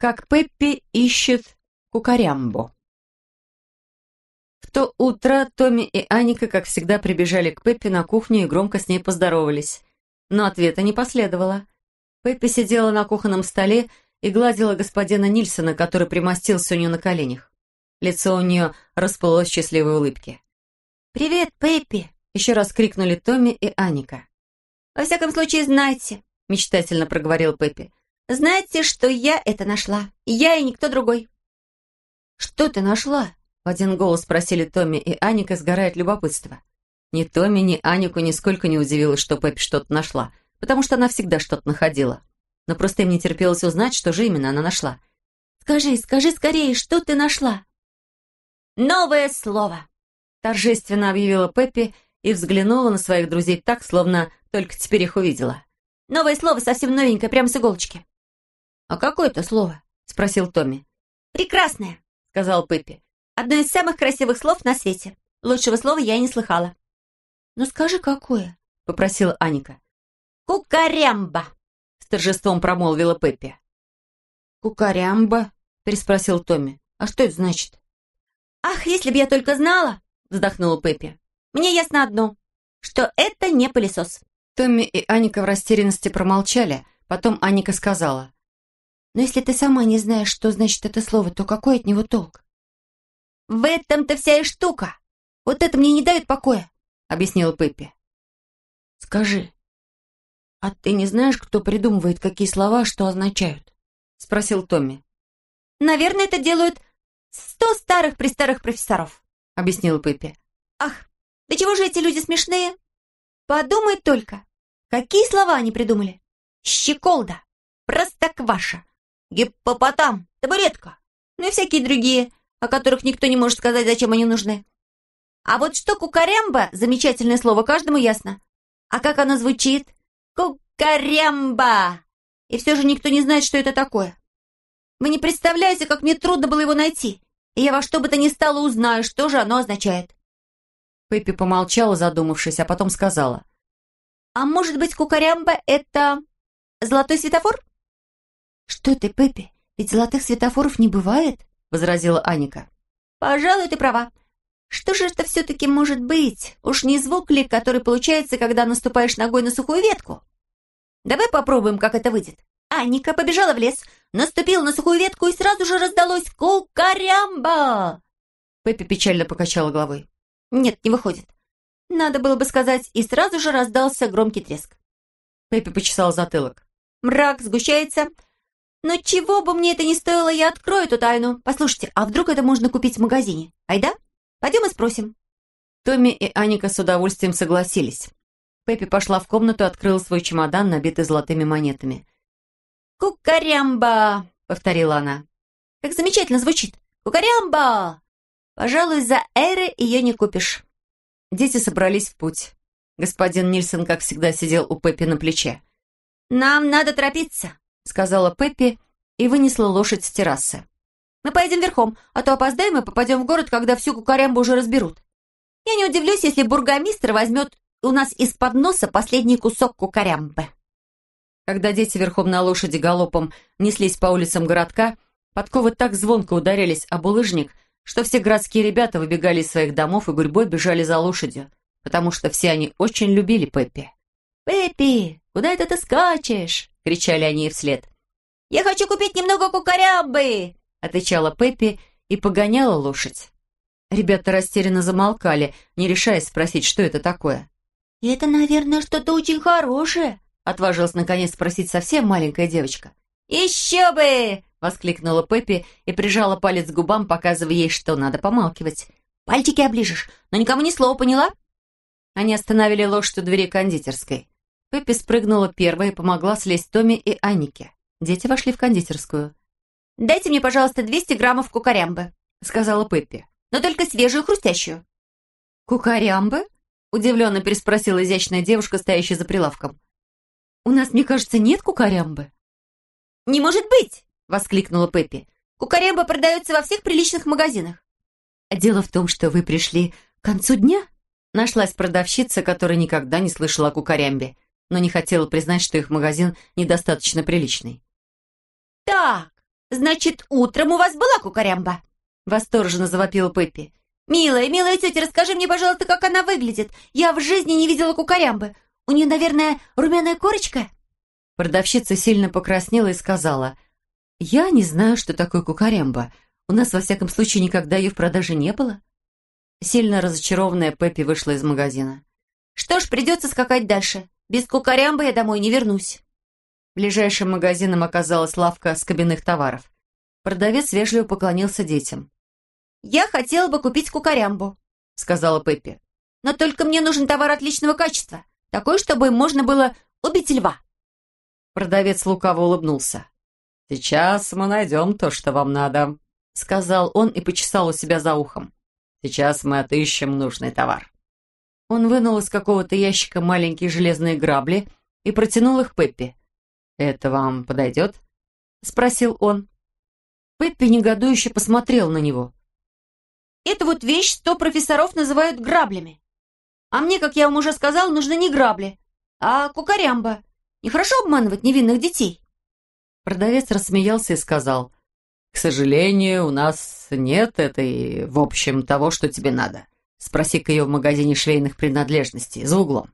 Как Пеппи ищет кукарямбо. В то утро Томми и Аника, как всегда, прибежали к Пеппи на кухню и громко с ней поздоровались. Но ответа не последовало. Пеппи сидела на кухонном столе и гладила господина Нильсона, который примостился у нее на коленях. Лицо у нее расплылось в счастливой улыбке. «Привет, Пеппи!» — еще раз крикнули Томми и Аника. «Во всяком случае, знайте», — мечтательно проговорил Пеппи, знаете, что я это нашла? Я и никто другой». «Что ты нашла?» — в один голос спросили Томми и Аника, сгорает любопытство. Ни Томми, ни Анику нисколько не удивилось, что Пеппи что-то нашла, потому что она всегда что-то находила. Но просто им не терпелось узнать, что же именно она нашла. «Скажи, скажи скорее, что ты нашла?» «Новое слово!» — торжественно объявила Пеппи и взглянула на своих друзей так, словно только теперь их увидела. «Новое слово совсем новенькое, прямо с иголочки. «А какое это слово?» — спросил Томми. «Прекрасное», — сказал Пеппи. «Одно из самых красивых слов на свете. Лучшего слова я и не слыхала». «Ну скажи, какое?» — попросила Аника. «Кукарямба», — с торжеством промолвила Пеппи. «Кукарямба?» — переспросил Томми. «А что это значит?» «Ах, если бы я только знала!» — вздохнула Пеппи. «Мне ясно одно, что это не пылесос». Томми и Аника в растерянности промолчали. Потом Аника сказала. Но если ты сама не знаешь, что значит это слово, то какой от него толк? В этом-то вся и штука. Вот это мне не дает покоя, объяснила Пеппи. Скажи, а ты не знаешь, кто придумывает, какие слова что означают? Спросил Томми. Наверное, это делают сто старых-престарых профессоров, объяснила Пеппи. Ах, да чего же эти люди смешные? Подумай только, какие слова они придумали? Щеколда, простокваша, гиппопотам, табуретка, ну и всякие другие, о которых никто не может сказать, зачем они нужны. А вот что кукарямба – замечательное слово, каждому ясно. А как оно звучит? Кукарямба! И все же никто не знает, что это такое. Вы не представляете, как мне трудно было его найти. И я во что бы то ни стало узнаю, что же оно означает. Пеппи помолчала, задумавшись, а потом сказала. «А может быть, кукарямба — это золотой светофор?» «Что ты, Пеппи, ведь золотых светофоров не бывает?» — возразила Аника. «Пожалуй, ты права. Что же это все-таки может быть? Уж не звук ли, который получается, когда наступаешь ногой на сухую ветку? Давай попробуем, как это выйдет». Аника побежала в лес, наступила на сухую ветку и сразу же раздалось «Кукарямба!» Пеппи печально покачала головой. «Нет, не выходит. Надо было бы сказать, и сразу же раздался громкий треск». Пеппи почесал затылок. «Мрак сгущается, но чего бы мне это ни стоило, я открою эту тайну. Послушайте, а вдруг это можно купить в магазине? Айда? Пойдем и спросим». Томми и Аника с удовольствием согласились. Пеппи пошла в комнату и открыла свой чемодан, набитый золотыми монетами. «Кукарямба!» — повторила она. «Как замечательно звучит! Кукарямба! Пожалуй, за эры ее не купишь». Дети собрались в путь. Господин Нильсон, как всегда, сидел у Пеппи на плече. «Нам надо торопиться сказала Пеппи и вынесла лошадь с террасы. «Мы поедем верхом, а то опоздаем и попадем в город, когда всю кукарямбу уже разберут. Я не удивлюсь, если бургомистр возьмет у нас из-под носа последний кусок кукарямбы». Когда дети верхом на лошади галопом неслись по улицам городка, подковы так звонко ударились об улыжник, что все городские ребята выбегали из своих домов и гурьбой бежали за лошадью, потому что все они очень любили Пеппи. «Пеппи, куда это ты скачешь?» — кричали они ей вслед. «Я хочу купить немного кукарябы!» — отвечала Пеппи и погоняла лошадь. Ребята растерянно замолкали, не решаясь спросить, что это такое. «Это, наверное, что-то очень хорошее», — отважилась наконец спросить совсем маленькая девочка. «Еще бы!» — воскликнула Пеппи и прижала палец к губам, показывая ей, что надо помалкивать. «Пальчики оближешь, но никому ни слова, поняла?» Они остановили лошадь у двери кондитерской. Пеппи спрыгнула первой и помогла слезть Томми и Анике. Дети вошли в кондитерскую. «Дайте мне, пожалуйста, 200 граммов кукарямбы», — сказала Пеппи. «Но только свежую, хрустящую». «Кукарямбы?» — удивленно переспросила изящная девушка, стоящая за прилавком. «У нас, мне кажется, нет кукарямбы». «Не может быть!» — воскликнула Пеппи. «Кукарямба продается во всех приличных магазинах». «Дело в том, что вы пришли к концу дня?» Нашлась продавщица, которая никогда не слышала о кукарямбе но не хотела признать, что их магазин недостаточно приличный. «Так, Значит, утром у вас была кукарямба?» Восторженно завопила Пеппи. «Милая, милая тетя, расскажи мне, пожалуйста, как она выглядит. Я в жизни не видела кукарямбы. У нее, наверное, румяная корочка?» Продавщица сильно покраснела и сказала, «Я не знаю, что такое кукарямба. У нас, во всяком случае, никогда ее в продаже не было». Сильно разочарованная Пеппи вышла из магазина. «Что ж, придется скакать дальше. Без кукарямбы я домой не вернусь». Ближайшим магазином оказалась лавка с кабинных товаров. Продавец вежливо поклонился детям. «Я хотела бы купить кукарямбу», — сказала Пеппи. «Но только мне нужен товар отличного качества, такой, чтобы можно было убить льва». Продавец лукаво улыбнулся. «Сейчас мы найдем то, что вам надо», — сказал он и почесал у себя за ухом. «Сейчас мы отыщем нужный товар». Он вынул из какого-то ящика маленькие железные грабли и протянул их Пеппи. «Это вам подойдет?» — спросил он. Пеппи негодующе посмотрел на него. «Это вот вещь сто профессоров называют граблями. А мне, как я вам уже сказал, нужны не грабли, а кукарямба. Нехорошо обманывать невинных детей». Продавец рассмеялся и сказал, «К сожалению, у нас нет этой, в общем, того, что тебе надо. Спроси-ка ее в магазине швейных принадлежностей, за углом».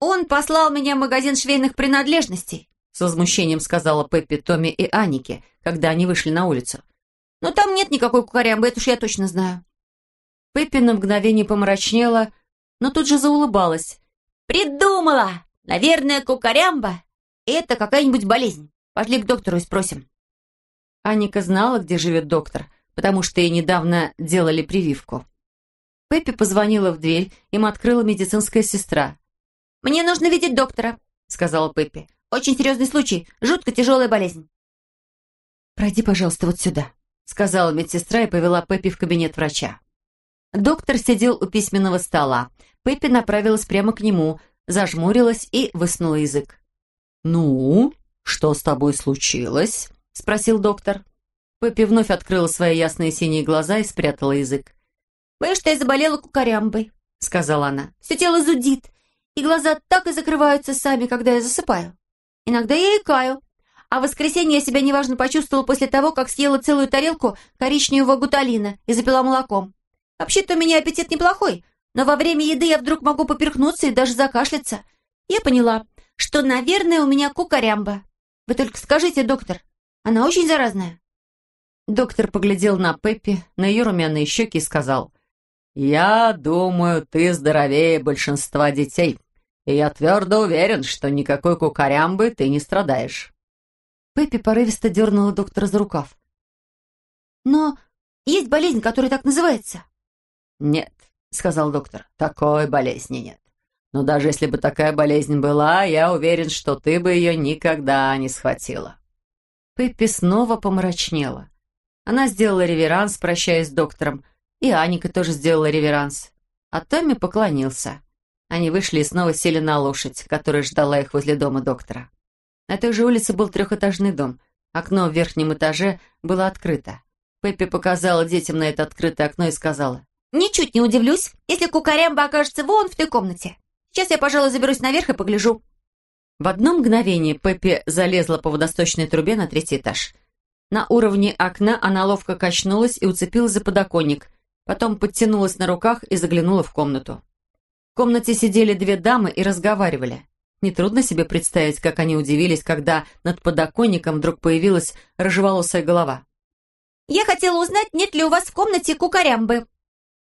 «Он послал меня в магазин швейных принадлежностей», с возмущением сказала Пеппи, Томми и Анике, когда они вышли на улицу. «Но там нет никакой кукарямбы, это уж я точно знаю». Пеппи на мгновение помрачнела, но тут же заулыбалась. «Придумала! Наверное, кукарямба — это какая-нибудь болезнь. Пошли к доктору и спросим». Аника знала, где живет доктор, потому что ей недавно делали прививку. Пеппи позвонила в дверь, им открыла медицинская сестра. «Мне нужно видеть доктора», — сказала Пеппи. «Очень серьезный случай, жутко тяжелая болезнь». «Пройди, пожалуйста, вот сюда», — сказала медсестра и повела Пеппи в кабинет врача. Доктор сидел у письменного стола. Пеппи направилась прямо к нему, зажмурилась и высунула язык. «Ну, что с тобой случилось?» — спросил доктор. Пеппи вновь открыла свои ясные синие глаза и спрятала язык. «Боюсь, что я заболела кукарямбой», — сказала она. «Все тело зудит, и глаза так и закрываются сами, когда я засыпаю. Иногда я икаю. А в воскресенье я себя неважно почувствовала после того, как съела целую тарелку коричневого гуталина и запила молоком. Вообще-то у меня аппетит неплохой, но во время еды я вдруг могу поперхнуться и даже закашляться. Я поняла, что, наверное, у меня кукарямба. Вы только скажите, доктор, она очень заразная?» Доктор поглядел на Пеппи, на ее румяные щеки и сказал, «Я думаю, ты здоровее большинства детей, и я твердо уверен, что никакой кукарямбы ты не страдаешь». Пеппи порывисто дернула доктора за рукав. «Но есть болезнь, которая так называется». «Нет», — сказал доктор, — «такой болезни нет. Но даже если бы такая болезнь была, я уверен, что ты бы ее никогда не схватила». Пеппи снова помрачнела. Она сделала реверанс, прощаясь с доктором, и Аника тоже сделала реверанс. А Томми поклонился. Они вышли и снова сели на лошадь, которая ждала их возле дома доктора. На той же улице был трехэтажный дом. Окно в верхнем этаже было открыто. Пеппи показала детям на это открытое окно и сказала, Ничуть не удивлюсь, если кукарямба окажется вон в той комнате. Сейчас я, пожалуй, заберусь наверх и погляжу». В одно мгновение Пеппи залезла по водосточной трубе на третий этаж. На уровне окна она ловко качнулась и уцепилась за подоконник, потом подтянулась на руках и заглянула в комнату. В комнате сидели две дамы и разговаривали. Нетрудно себе представить, как они удивились, когда над подоконником вдруг появилась рыжеволосая голова. «Я хотела узнать, нет ли у вас в комнате кукарямбы»,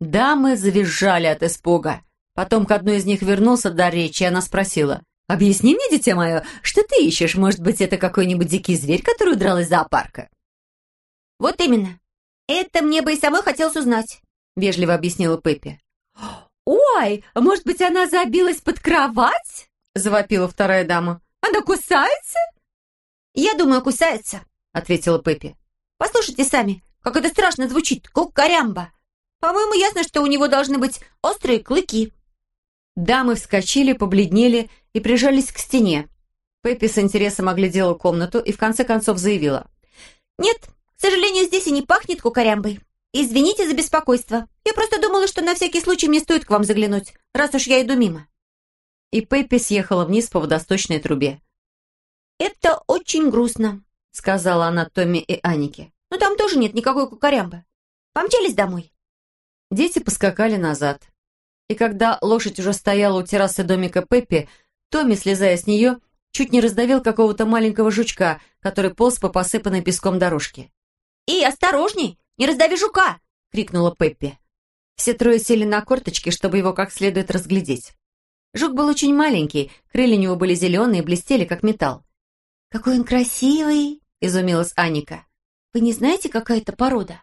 Дамы завизжали от испуга. Потом к одной из них вернулся до речи, и она спросила. «Объясни мне, дитя мое, что ты ищешь? Может быть, это какой-нибудь дикий зверь, который удрал из зоопарка?» «Вот именно. Это мне бы и самой хотелось узнать», — вежливо объяснила Пеппи. «Ой, может быть, она забилась под кровать?» — завопила вторая дама. «Она кусается?» «Я думаю, кусается», — ответила Пеппи. «Послушайте сами, как это страшно звучит, кукарямба. По-моему, ясно, что у него должны быть острые клыки». Дамы вскочили, побледнели и прижались к стене. Пеппи с интересом оглядела комнату и в конце концов заявила. «Нет, к сожалению, здесь и не пахнет кукарямбой. Извините за беспокойство. Я просто думала, что на всякий случай мне стоит к вам заглянуть, раз уж я иду мимо». И Пеппи съехала вниз по водосточной трубе. «Это очень грустно», — сказала она Томми и Анике. «Но там тоже нет никакой кукарямбы. Помчались домой». Дети поскакали назад. И когда лошадь уже стояла у террасы домика Пеппи, Томми, слезая с нее, чуть не раздавил какого-то маленького жучка, который полз по посыпанной песком дорожке. «И, осторожней! Не раздави жука!» — крикнула Пеппи. Все трое сели на корточки, чтобы его как следует разглядеть. Жук был очень маленький, крылья у него были зеленые и блестели, как металл. «Какой он красивый!» — изумилась Аника. «Вы не знаете, какая это порода?»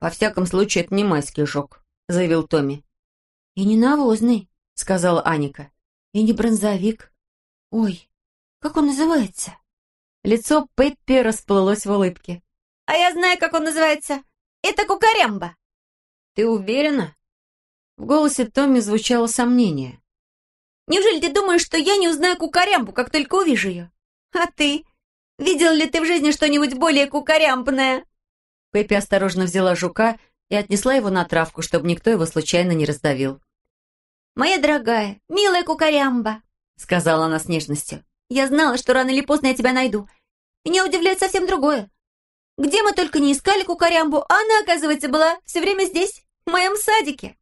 «Во всяком случае, это не майский жук», — заявил Томми. «И не навозный», — сказала Аника. «И не бронзовик. Ой, как он называется?» Лицо Пеппи расплылось в улыбке. «А я знаю, как он называется. Это кукарямба». «Ты уверена?» В голосе Томми звучало сомнение. «Неужели ты думаешь, что я не узнаю кукарямбу, как только увижу ее? А ты? Видел ли ты в жизни что-нибудь более кукарямбное?» Пеппи осторожно взяла жука и отнесла его на травку, чтобы никто его случайно не раздавил. «Моя дорогая, милая кукарямба», — сказала она с нежностью. «Я знала, что рано или поздно я тебя найду. Меня удивляет совсем другое. Где мы только не искали кукарямбу, а она, оказывается, была все время здесь, в моем садике».